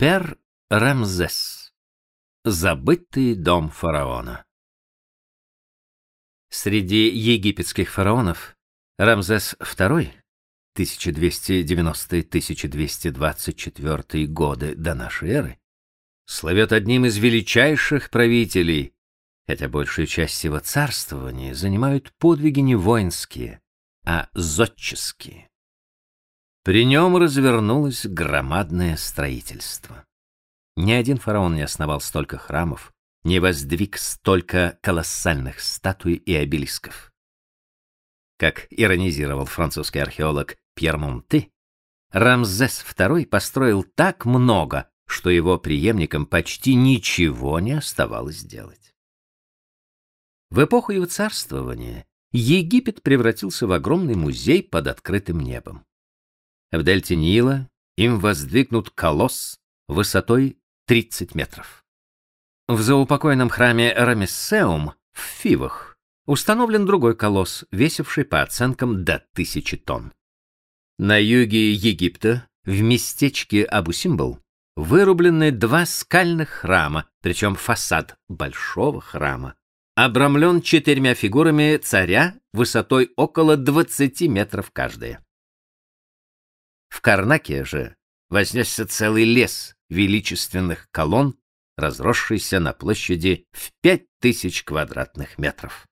Пер Рамзес. Забытый дом фараона. Среди египетских фараонов Рамзес II 1290-1224 годы до нашей эры славят одним из величайших правителей, хотя большую часть его царствования занимают подвиги не воинские, а зодческие. При нем развернулось громадное строительство. Ни один фараон не основал столько храмов, не воздвиг столько колоссальных статуй и обелисков. Как иронизировал французский археолог Пьер Монты, Рамзес II построил так много, что его преемникам почти ничего не оставалось делать. В эпоху его царствования Египет превратился в огромный музей под открытым небом. В дельте Нила им воздвигнут колосс высотой 30 метров. В заупокойном храме Рамессеум в Фивах установлен другой колосс, весивший по оценкам до тысячи тонн. На юге Египта, в местечке Абу-Симбл, вырублены два скальных храма, причем фасад большого храма обрамлен четырьмя фигурами царя высотой около 20 метров каждая. В Карнаке же вознесся целый лес величественных колонн, разросшийся на площади в пять тысяч квадратных метров.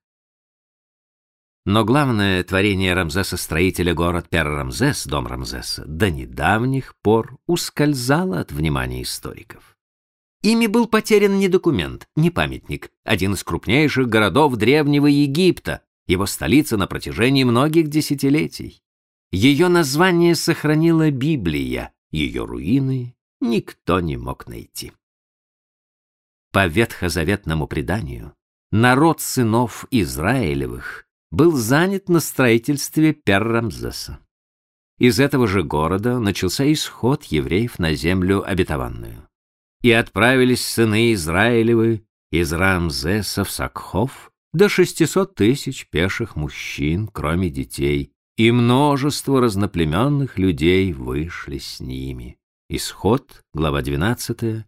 Но главное творение Рамзеса-строителя город Пер-Рамзес, дом Рамзеса, до недавних пор ускользало от внимания историков. Ими был потерян не документ, не памятник, один из крупнейших городов древнего Египта, его столица на протяжении многих десятилетий. Ее название сохранила Библия, ее руины никто не мог найти. По ветхозаветному преданию, народ сынов Израилевых был занят на строительстве Пер-Рамзеса. Из этого же города начался исход евреев на землю обетованную. И отправились сыны Израилевы из Рамзеса в Сакхов до шестисот тысяч пеших мужчин, кроме детей, и множество разноплеменных людей вышли с ними. Исход, глава 12,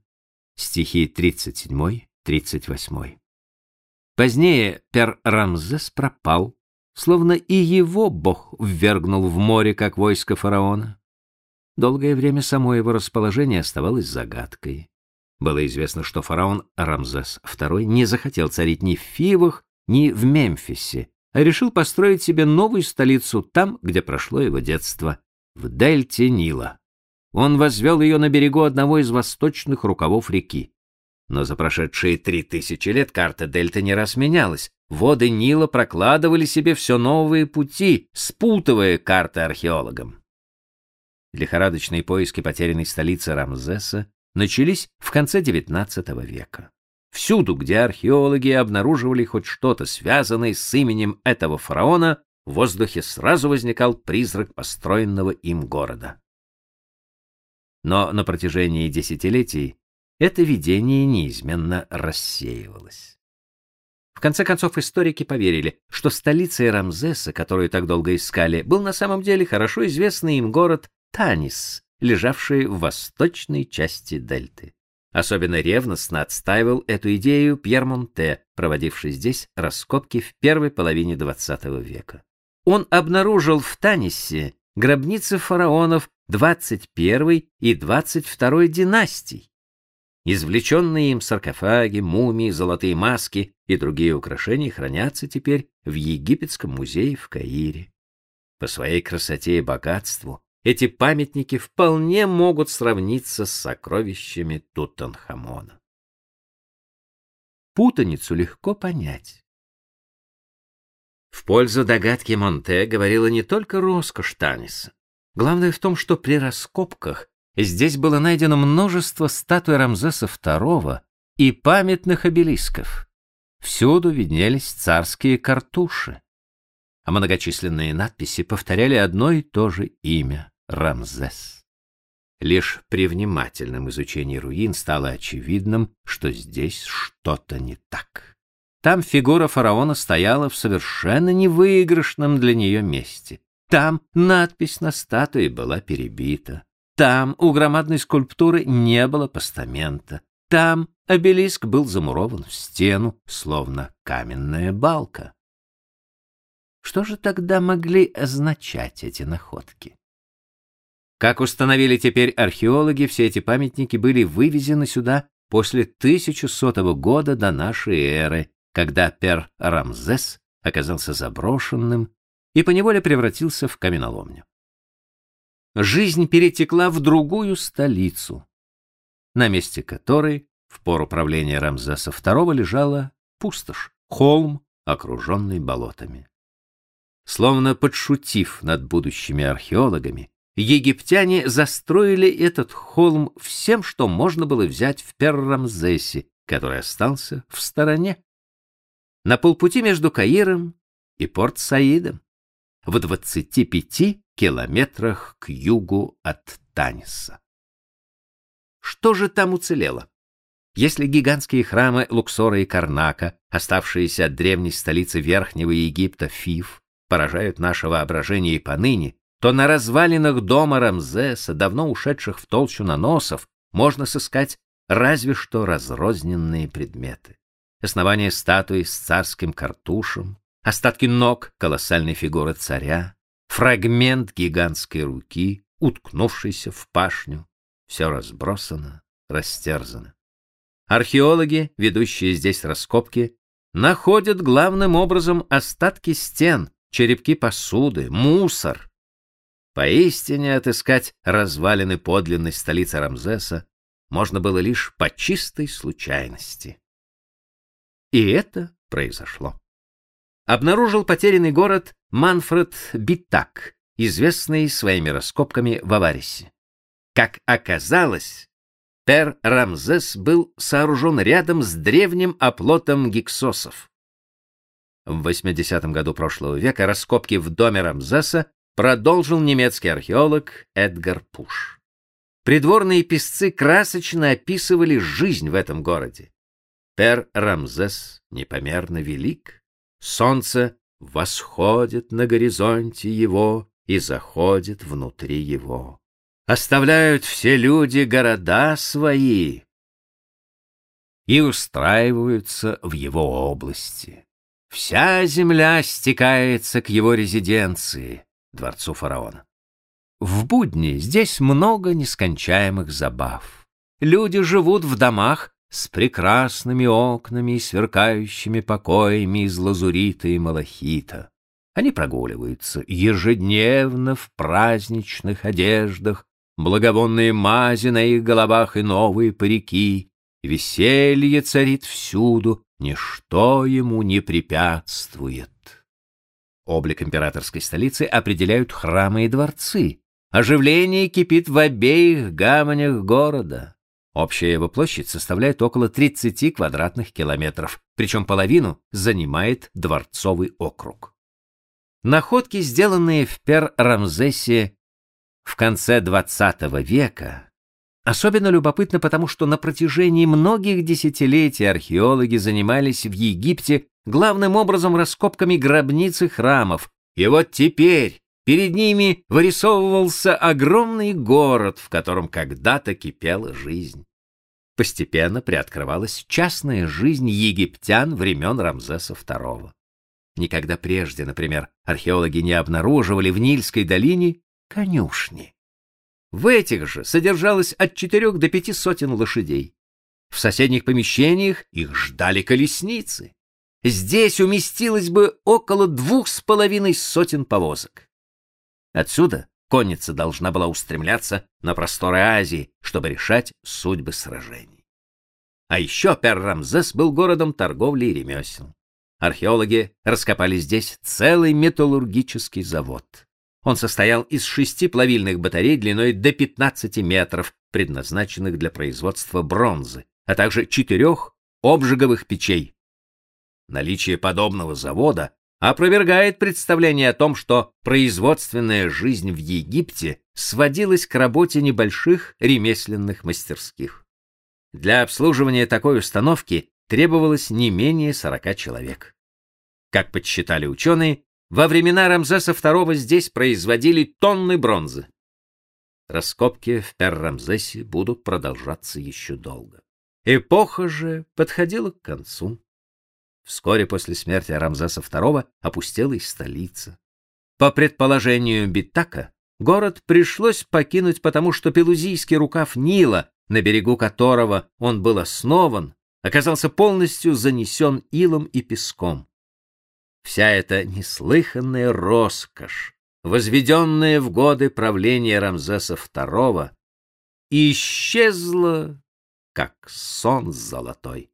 стихи 37-38. Позднее Пер-Рамзес пропал, словно и его бог ввергнул в море, как войско фараона. Долгое время само его расположение оставалось загадкой. Было известно, что фараон Рамзес II не захотел царить ни в Фивах, ни в Мемфисе, решил построить себе новую столицу там, где прошло его детство, в дельте Нила. Он возвел ее на берегу одного из восточных рукавов реки. Но за прошедшие три тысячи лет карта дельты не раз менялась. Воды Нила прокладывали себе все новые пути, спутывая карты археологам. Лихорадочные поиски потерянной столицы Рамзеса начались в конце XIX века. Всюду, где археологи обнаруживали хоть что-то связанное с именем этого фараона, в воздухе сразу возникал призрак построенного им города. Но на протяжении десятилетий это видение неизменно рассеивалось. В конце концов историки поверили, что столицей Рамзеса, которую так долго искали, был на самом деле хорошо известный им город Танис, лежавший в восточной части дельты. Особенно ревностно отстаивал эту идею Пьер Монте, проводивший здесь раскопки в первой половине XX века. Он обнаружил в Танисе гробницы фараонов 21 и 22 династий. Извлеченные им саркофаги, мумии, золотые маски и другие украшения хранятся теперь в Египетском музее в Каире. По своей красоте и богатству эти памятники вполне могут сравниться с сокровищами Тутанхамона. Путаницу легко понять. В пользу догадки Монте говорила не только роскошь Таниса. Главное в том, что при раскопках здесь было найдено множество статуй Рамзеса II и памятных обелисков. Всюду виднелись царские картуши, а многочисленные надписи повторяли одно и то же имя — Рамзес. Лишь при внимательном изучении руин стало очевидным, что здесь что-то не так. Там фигура фараона стояла в совершенно невыигрышном для нее месте. Там надпись на статуе была перебита. Там у громадной скульптуры не было постамента. Там обелиск был замурован в стену, словно каменная балка. Что же тогда могли означать эти находки? Как установили теперь археологи, все эти памятники были вывезены сюда после 1100 года до нашей эры, когда Пер-Рамзес оказался заброшенным и поневоле превратился в каменоломню. Жизнь перетекла в другую столицу, на месте которой в пору правления Рамзеса II лежала пустошь, холм, окруженный болотами. Словно подшутив над будущими археологами, египтяне застроили этот холм всем, что можно было взять в Перрамзесе, который остался в стороне. На полпути между Каиром и Порт-Саидом, в 25 километрах к югу от Таниса. Что же там уцелело? Если гигантские храмы Луксора и Карнака, оставшиеся от древней столицы Верхнего Египта Фив, поражают наше воображение и поныне, то на развалинах дома Рамзеса, давно ушедших в толщу наносов, можно сыскать разве что разрозненные предметы. Основание статуи с царским картушем, остатки ног колоссальной фигуры царя, фрагмент гигантской руки, уткнувшийся в пашню, все разбросано, растерзано. Археологи, ведущие здесь раскопки, находят главным образом остатки стен, черепки посуды, мусор, Поистине отыскать развалины подлинной столицы Рамзеса можно было лишь по чистой случайности. И это произошло. Обнаружил потерянный город Манфред Биттак, известный своими раскопками в Аварисе. Как оказалось, Пер-Рамзес был сооружен рядом с древним оплотом гиксосов. В 80 году прошлого века раскопки в доме Рамзеса продолжил немецкий археолог Эдгар Пуш. Придворные писцы красочно описывали жизнь в этом городе. Пер-Рамзес непомерно велик, солнце восходит на горизонте его и заходит внутри его. Оставляют все люди города свои и устраиваются в его области. Вся земля стекается к его резиденции дворцу фараона. В будни здесь много нескончаемых забав. Люди живут в домах с прекрасными окнами и сверкающими покоями из лазурита и малахита. Они прогуливаются ежедневно в праздничных одеждах, благовонные мази на их головах и новые парики. Веселье царит всюду, ничто ему не препятствует. Облик императорской столицы определяют храмы и дворцы. Оживление кипит в обеих гаванях города. Общая его площадь составляет около 30 квадратных километров, причем половину занимает дворцовый округ. Находки, сделанные в Пер-Рамзесе в конце XX века, особенно любопытны потому, что на протяжении многих десятилетий археологи занимались в Египте главным образом раскопками гробниц и храмов. И вот теперь перед ними вырисовывался огромный город, в котором когда-то кипела жизнь. Постепенно приоткрывалась частная жизнь египтян времен Рамзеса II. Никогда прежде, например, археологи не обнаруживали в Нильской долине конюшни. В этих же содержалось от четырех до пяти сотен лошадей. В соседних помещениях их ждали колесницы здесь уместилось бы около двух с половиной сотен повозок. Отсюда конница должна была устремляться на просторы Азии, чтобы решать судьбы сражений. А еще Пер-Рамзес был городом торговли и ремесел. Археологи раскопали здесь целый металлургический завод. Он состоял из шести плавильных батарей длиной до 15 метров, предназначенных для производства бронзы, а также четырех обжиговых печей, Наличие подобного завода опровергает представление о том, что производственная жизнь в Египте сводилась к работе небольших ремесленных мастерских. Для обслуживания такой установки требовалось не менее 40 человек. Как подсчитали ученые, во времена Рамзеса II здесь производили тонны бронзы. Раскопки в Пер-Рамзесе будут продолжаться еще долго. Эпоха же подходила к концу. Вскоре после смерти Рамзеса II опустела и столица. По предположению Битака, город пришлось покинуть потому, что Пелузийский рукав Нила, на берегу которого он был основан, оказался полностью занесен илом и песком. Вся эта неслыханная роскошь, возведенная в годы правления Рамзеса II, исчезла, как сон золотой.